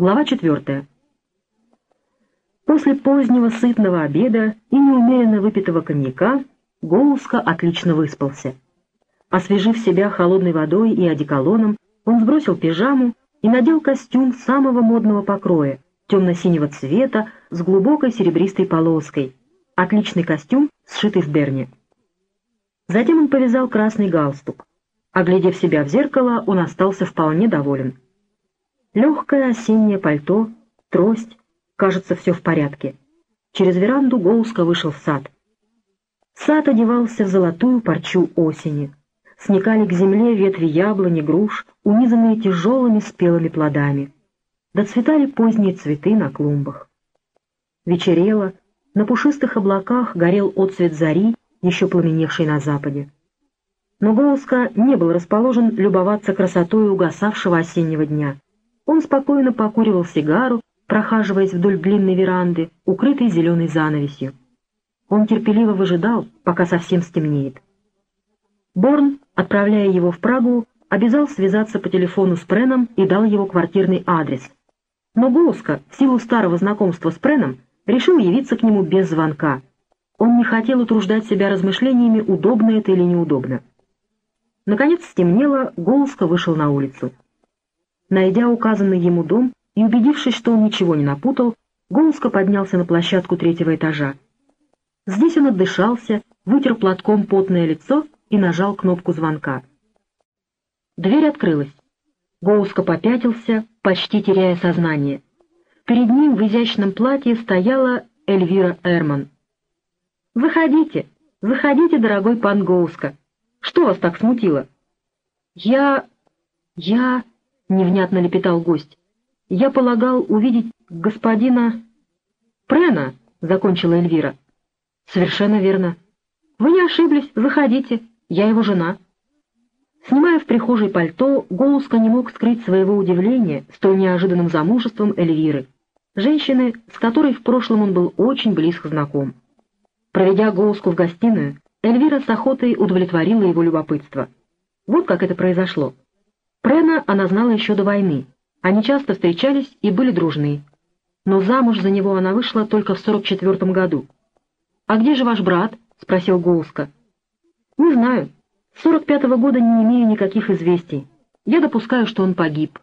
Глава 4. После позднего сытного обеда и неумеренно выпитого коньяка Гоуска отлично выспался. Освежив себя холодной водой и одеколоном, он сбросил пижаму и надел костюм самого модного покроя, темно-синего цвета с глубокой серебристой полоской. Отличный костюм, сшитый в Берне. Затем он повязал красный галстук. Оглядев себя в зеркало, он остался вполне доволен. Легкое осеннее пальто, трость, кажется, все в порядке. Через веранду Гоуска вышел в сад. Сад одевался в золотую парчу осени. Сникали к земле ветви яблони, груш, унизанные тяжелыми спелыми плодами. Доцветали поздние цветы на клумбах. Вечерело, на пушистых облаках горел отцвет зари, еще пламеневший на западе. Но Гоуска не был расположен любоваться красотой угасавшего осеннего дня — он спокойно покуривал сигару, прохаживаясь вдоль длинной веранды, укрытой зеленой занавесью. Он терпеливо выжидал, пока совсем стемнеет. Борн, отправляя его в Прагу, обязал связаться по телефону с Преном и дал его квартирный адрес. Но Голуска, в силу старого знакомства с Преном, решил явиться к нему без звонка. Он не хотел утруждать себя размышлениями, удобно это или неудобно. Наконец стемнело, Голуска вышел на улицу. Найдя указанный ему дом и убедившись, что он ничего не напутал, Голуско поднялся на площадку третьего этажа. Здесь он отдышался, вытер платком потное лицо и нажал кнопку звонка. Дверь открылась. Гоуско попятился, почти теряя сознание. Перед ним в изящном платье стояла Эльвира Эрман. «Заходите, заходите, дорогой пан Гоуска. Что вас так смутило?» «Я... я...» — невнятно лепетал гость. «Я полагал увидеть господина...» «Прена», — закончила Эльвира. «Совершенно верно. Вы не ошиблись, заходите, я его жена». Снимая в прихожей пальто, Голуска не мог скрыть своего удивления столь неожиданным замужеством Эльвиры, женщины, с которой в прошлом он был очень близко знаком. Проведя Голуску в гостиную, Эльвира с охотой удовлетворила его любопытство. Вот как это произошло. Прена она знала еще до войны. Они часто встречались и были дружны. Но замуж за него она вышла только в 44 году. «А где же ваш брат?» — спросил Гоуска. «Не знаю. С 45 -го года не имею никаких известий. Я допускаю, что он погиб».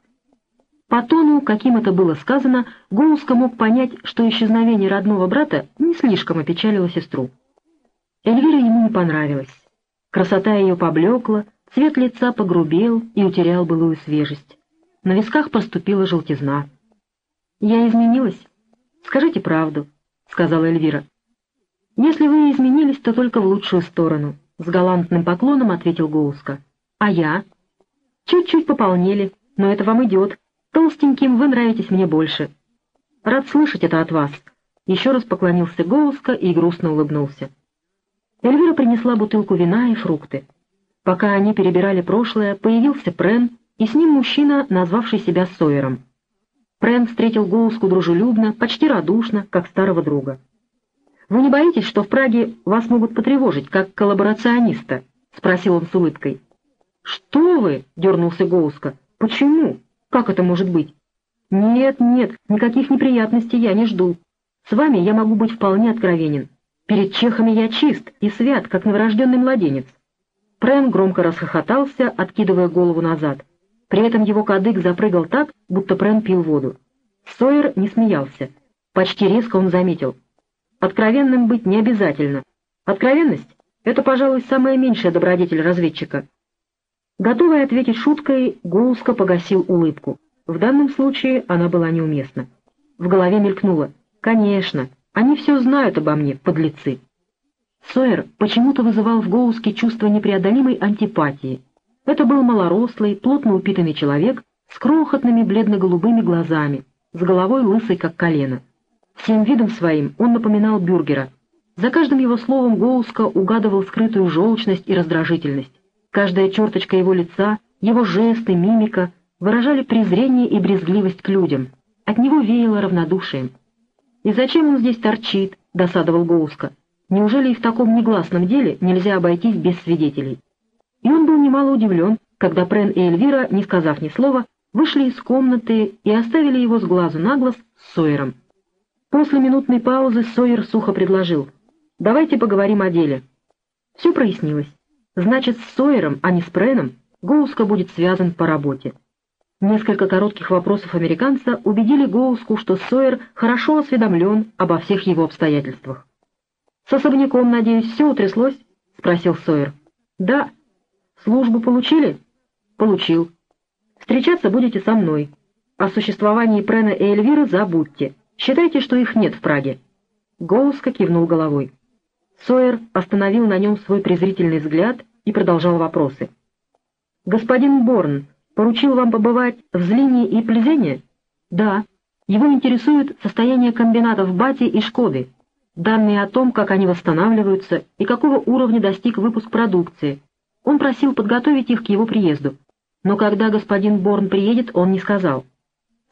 По тону, каким это было сказано, Гоуска мог понять, что исчезновение родного брата не слишком опечалило сестру. Эльвира ему не понравилась. Красота ее поблекла, Цвет лица погрубел и утерял былую свежесть. На висках проступила желтизна. «Я изменилась? Скажите правду», — сказала Эльвира. «Если вы изменились, то только в лучшую сторону», — с галантным поклоном ответил Гоуска. «А я?» «Чуть-чуть пополнели, но это вам идет. Толстеньким вы нравитесь мне больше». «Рад слышать это от вас», — еще раз поклонился Гоуска и грустно улыбнулся. Эльвира принесла бутылку вина и фрукты. Пока они перебирали прошлое, появился Прен и с ним мужчина, назвавший себя Сойером. Прен встретил Гоуску дружелюбно, почти радушно, как старого друга. «Вы не боитесь, что в Праге вас могут потревожить, как коллаборациониста?» — спросил он с улыбкой. «Что вы?» — дернулся Гоуска. «Почему? Как это может быть?» «Нет, нет, никаких неприятностей я не жду. С вами я могу быть вполне откровенен. Перед чехами я чист и свят, как новорожденный младенец. Прен громко расхохотался, откидывая голову назад. При этом его кадык запрыгал так, будто Прен пил воду. Сойер не смеялся. Почти резко он заметил. Откровенным быть не обязательно. Откровенность — это, пожалуй, самая меньшая добродетель разведчика. Готовый ответить шуткой, Гоуска погасил улыбку. В данном случае она была неуместна. В голове мелькнуло. «Конечно, они все знают обо мне, подлецы». Сойер почему-то вызывал в Гоуске чувство непреодолимой антипатии. Это был малорослый, плотно упитанный человек с крохотными бледно-голубыми глазами, с головой лысой, как колено. Всем видом своим он напоминал бюргера. За каждым его словом Гоуска угадывал скрытую желчность и раздражительность. Каждая черточка его лица, его жесты, мимика выражали презрение и брезгливость к людям. От него веяло равнодушием. «И зачем он здесь торчит?» — досадовал Гоуска. Неужели и в таком негласном деле нельзя обойтись без свидетелей? И он был немало удивлен, когда Прен и Эльвира, не сказав ни слова, вышли из комнаты и оставили его с глазу на глаз с Сойером. После минутной паузы Сойер сухо предложил. «Давайте поговорим о деле». Все прояснилось. Значит, с Сойером, а не с Преном, Гоуска будет связан по работе. Несколько коротких вопросов американца убедили Гоуску, что Сойер хорошо осведомлен обо всех его обстоятельствах. «С особняком, надеюсь, все утряслось?» — спросил Сойер. «Да». «Службу получили?» «Получил». «Встречаться будете со мной. О существовании Прена и Эльвиры забудьте. Считайте, что их нет в Праге». Гоуска кивнул головой. Сойер остановил на нем свой презрительный взгляд и продолжал вопросы. «Господин Борн поручил вам побывать в Злине и Плезене?» «Да. Его интересует состояние комбинатов Бати и Шкоды, данные о том, как они восстанавливаются и какого уровня достиг выпуск продукции. Он просил подготовить их к его приезду. Но когда господин Борн приедет, он не сказал.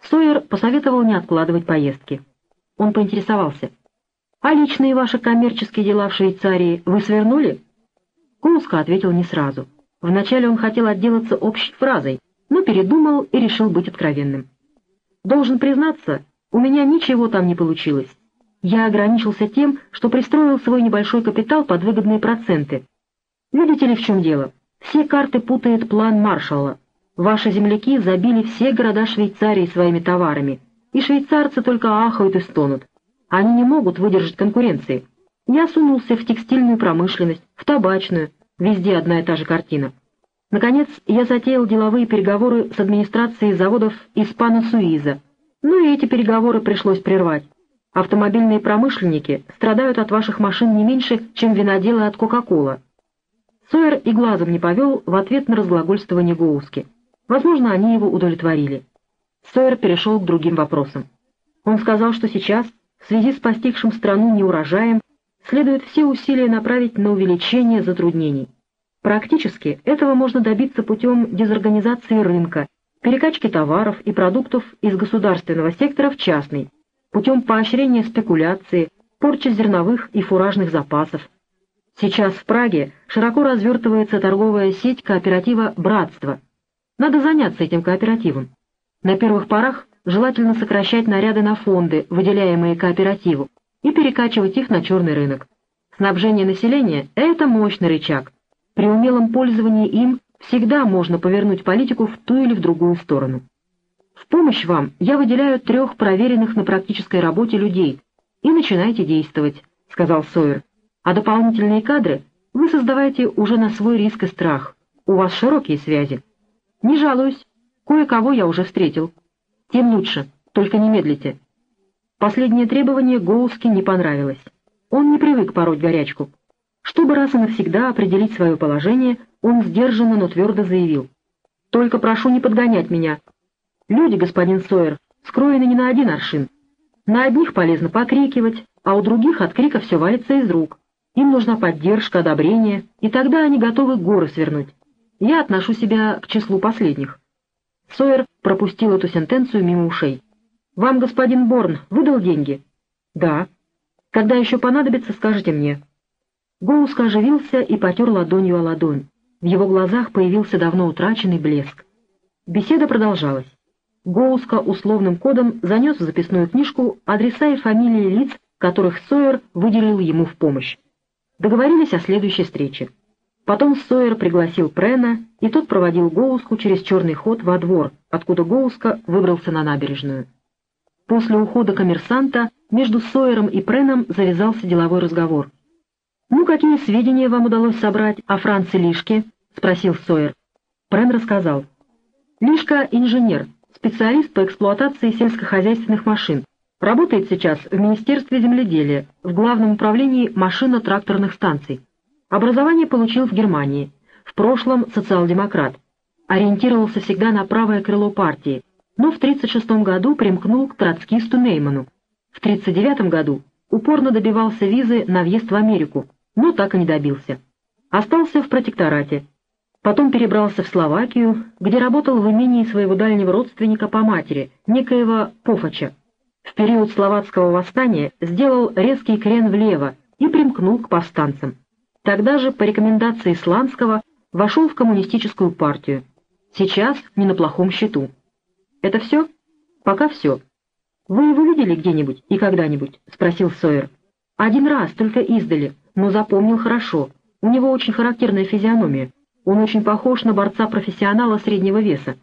Сойер посоветовал не откладывать поездки. Он поинтересовался. «А личные ваши коммерческие дела в Швейцарии вы свернули?» Кунска ответил не сразу. Вначале он хотел отделаться общей фразой, но передумал и решил быть откровенным. «Должен признаться, у меня ничего там не получилось. Я ограничился тем, что пристроил свой небольшой капитал под выгодные проценты. Видите ли, в чем дело? Все карты путает план Маршалла. Ваши земляки забили все города Швейцарии своими товарами, и швейцарцы только ахают и стонут. Они не могут выдержать конкуренции. Я сунулся в текстильную промышленность, в табачную, Везде одна и та же картина. Наконец, я затеял деловые переговоры с администрацией заводов «Испано-Суиза». Ну и эти переговоры пришлось прервать. Автомобильные промышленники страдают от ваших машин не меньше, чем виноделы от Кока-Кола. Сойер и глазом не повел в ответ на разглагольствование Гоуски. Возможно, они его удовлетворили. Сойер перешел к другим вопросам. Он сказал, что сейчас, в связи с постигшим страну неурожаем, следует все усилия направить на увеличение затруднений. Практически этого можно добиться путем дезорганизации рынка, перекачки товаров и продуктов из государственного сектора в частный, путем поощрения спекуляции, порчи зерновых и фуражных запасов. Сейчас в Праге широко развертывается торговая сеть кооператива «Братство». Надо заняться этим кооперативом. На первых порах желательно сокращать наряды на фонды, выделяемые кооперативу, и перекачивать их на черный рынок. Снабжение населения – это мощный рычаг. При умелом пользовании им всегда можно повернуть политику в ту или в другую сторону. В помощь вам я выделяю трех проверенных на практической работе людей. И начинайте действовать, — сказал Сойер. А дополнительные кадры вы создаваете уже на свой риск и страх. У вас широкие связи. Не жалуюсь. Кое-кого я уже встретил. Тем лучше, только не медлите. Последнее требование Гоуски не понравилось. Он не привык пороть горячку. Чтобы раз и навсегда определить свое положение, он сдержанно, но твердо заявил. «Только прошу не подгонять меня. Люди, господин Сойер, скроены не на один аршин. На одних полезно покрикивать, а у других от крика все валится из рук. Им нужна поддержка, одобрение, и тогда они готовы горы свернуть. Я отношу себя к числу последних». Сойер пропустил эту сентенцию мимо ушей. «Вам господин Борн выдал деньги?» «Да». «Когда еще понадобится, скажите мне». Гоуска оживился и потер ладонью о ладонь. В его глазах появился давно утраченный блеск. Беседа продолжалась. Гоуска условным кодом занес в записную книжку адреса и фамилии лиц, которых Сойер выделил ему в помощь. Договорились о следующей встрече. Потом Сойер пригласил Прена, и тот проводил Гоуску через черный ход во двор, откуда Гоуска выбрался на набережную. После ухода коммерсанта между Сойером и Преном завязался деловой разговор. «Ну, какие сведения вам удалось собрать о Франце Лишке?» — спросил Сойер. Прен рассказал. «Лишка — инженер, специалист по эксплуатации сельскохозяйственных машин. Работает сейчас в Министерстве земледелия, в Главном управлении машино-тракторных станций. Образование получил в Германии. В прошлом социал-демократ. Ориентировался всегда на правое крыло партии — но в 1936 году примкнул к троцкисту Нейману. В 1939 году упорно добивался визы на въезд в Америку, но так и не добился. Остался в протекторате. Потом перебрался в Словакию, где работал в имении своего дальнего родственника по матери, некоего Пофача. В период словацкого восстания сделал резкий крен влево и примкнул к повстанцам. Тогда же, по рекомендации Сланского, вошел в коммунистическую партию. Сейчас не на плохом счету. Это все? Пока все. Вы его видели где-нибудь и когда-нибудь? Спросил Сойер. Один раз, только издали, но запомнил хорошо. У него очень характерная физиономия. Он очень похож на борца-профессионала среднего веса.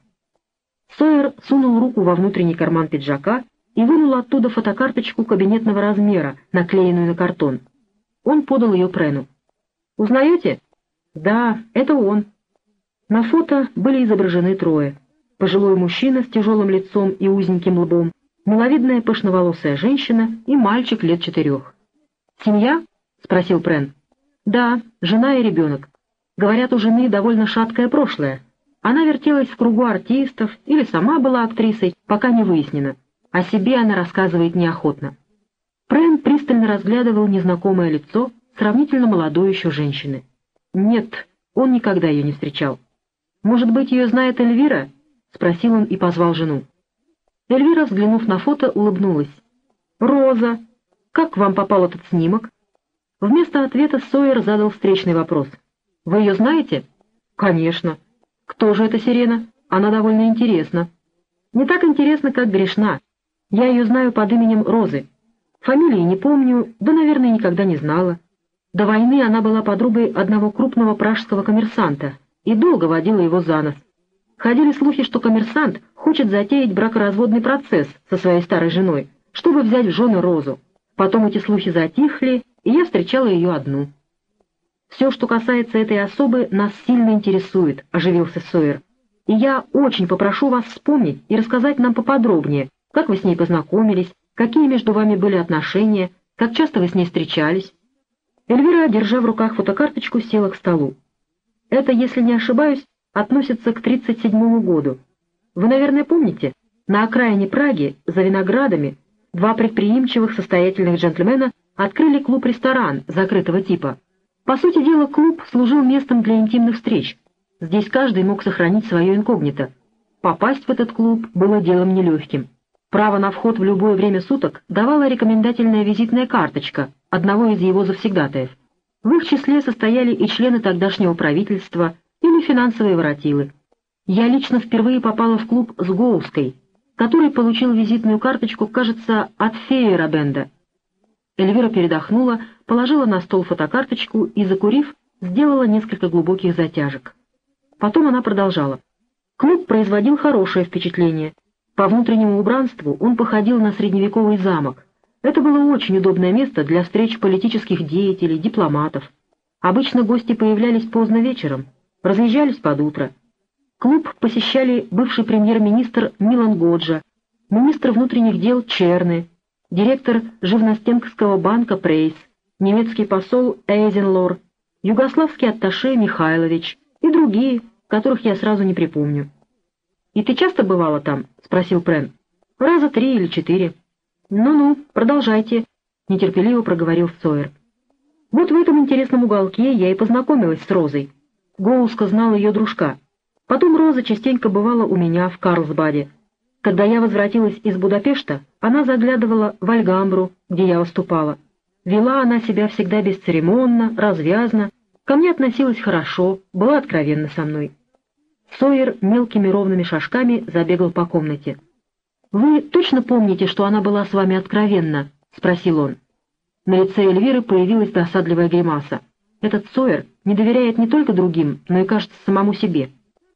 Сойер сунул руку во внутренний карман пиджака и вынул оттуда фотокарточку кабинетного размера, наклеенную на картон. Он подал ее Прену. «Узнаете?» «Да, это он». На фото были изображены трое. Пожилой мужчина с тяжелым лицом и узеньким лбом, миловидная пышноволосая женщина и мальчик лет четырех. «Семья?» — спросил Прен. «Да, жена и ребенок. Говорят, у жены довольно шаткое прошлое. Она вертелась в кругу артистов или сама была актрисой, пока не выяснено. О себе она рассказывает неохотно. Прен пристально разглядывал незнакомое лицо сравнительно молодой еще женщины. Нет, он никогда ее не встречал. «Может быть, ее знает Эльвира?» — спросил он и позвал жену. Эльвира, взглянув на фото, улыбнулась. «Роза, как к вам попал этот снимок?» Вместо ответа Сойер задал встречный вопрос. «Вы ее знаете?» «Конечно. Кто же эта сирена? Она довольно интересна». «Не так интересна, как грешна. Я ее знаю под именем Розы. Фамилии не помню, да, наверное, никогда не знала. До войны она была подругой одного крупного пражского коммерсанта и долго водила его за нос. Ходили слухи, что коммерсант хочет затеять бракоразводный процесс со своей старой женой, чтобы взять в жены Розу. Потом эти слухи затихли, и я встречала ее одну. «Все, что касается этой особы, нас сильно интересует», — оживился Сойер. «И я очень попрошу вас вспомнить и рассказать нам поподробнее, как вы с ней познакомились, какие между вами были отношения, как часто вы с ней встречались». Эльвира, держа в руках фотокарточку, села к столу. «Это, если не ошибаюсь, относится к 37 году. Вы, наверное, помните, на окраине Праги, за виноградами, два предприимчивых состоятельных джентльмена открыли клуб-ресторан закрытого типа. По сути дела, клуб служил местом для интимных встреч. Здесь каждый мог сохранить свое инкогнито. Попасть в этот клуб было делом нелегким. Право на вход в любое время суток давала рекомендательная визитная карточка одного из его завсегдатаев. В их числе состояли и члены тогдашнего правительства, или финансовые воротилы. Я лично впервые попала в клуб с Гоуской, который получил визитную карточку, кажется, от феи Рабенда. Эльвира передохнула, положила на стол фотокарточку и, закурив, сделала несколько глубоких затяжек. Потом она продолжала. Клуб производил хорошее впечатление. По внутреннему убранству он походил на средневековый замок. Это было очень удобное место для встреч политических деятелей, дипломатов. Обычно гости появлялись поздно вечером, разъезжались под утро. Клуб посещали бывший премьер-министр Милан Годжа, министр внутренних дел Черны, директор Живностенского банка Прейс, немецкий посол Эйзенлор, югославский атташе Михайлович и другие, которых я сразу не припомню. «И ты часто бывала там?» — спросил Прен. «Раза три или четыре». «Ну-ну, продолжайте», — нетерпеливо проговорил Сойер. «Вот в этом интересном уголке я и познакомилась с Розой. Гоуска знал ее дружка. Потом Роза частенько бывала у меня в Карлсбаде, когда я возвратилась из Будапешта, она заглядывала в Альгамбру, где я выступала. Вела она себя всегда бесцеремонно, развязно, ко мне относилась хорошо, была откровенна со мной. Сойер мелкими ровными шажками забегал по комнате. «Вы точно помните, что она была с вами откровенна?» — спросил он. На лице Эльвиры появилась досадливая гримаса. Этот Сойер не доверяет не только другим, но и, кажется, самому себе.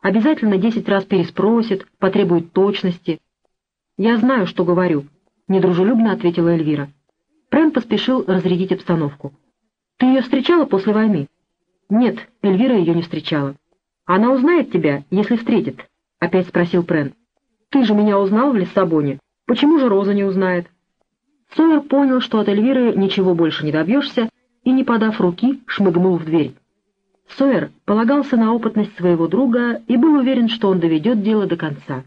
Обязательно десять раз переспросит, потребует точности. «Я знаю, что говорю», — недружелюбно ответила Эльвира. Прэн поспешил разрядить обстановку. «Ты ее встречала после войны?» «Нет, Эльвира ее не встречала». «Она узнает тебя, если встретит?» — опять спросил Прэн. «Ты же меня узнал в Лиссабоне. Почему же Роза не узнает?» Сойер понял, что от Эльвиры ничего больше не добьешься, и, не подав руки, шмыгнул в дверь. Сойер полагался на опытность своего друга и был уверен, что он доведет дело до конца.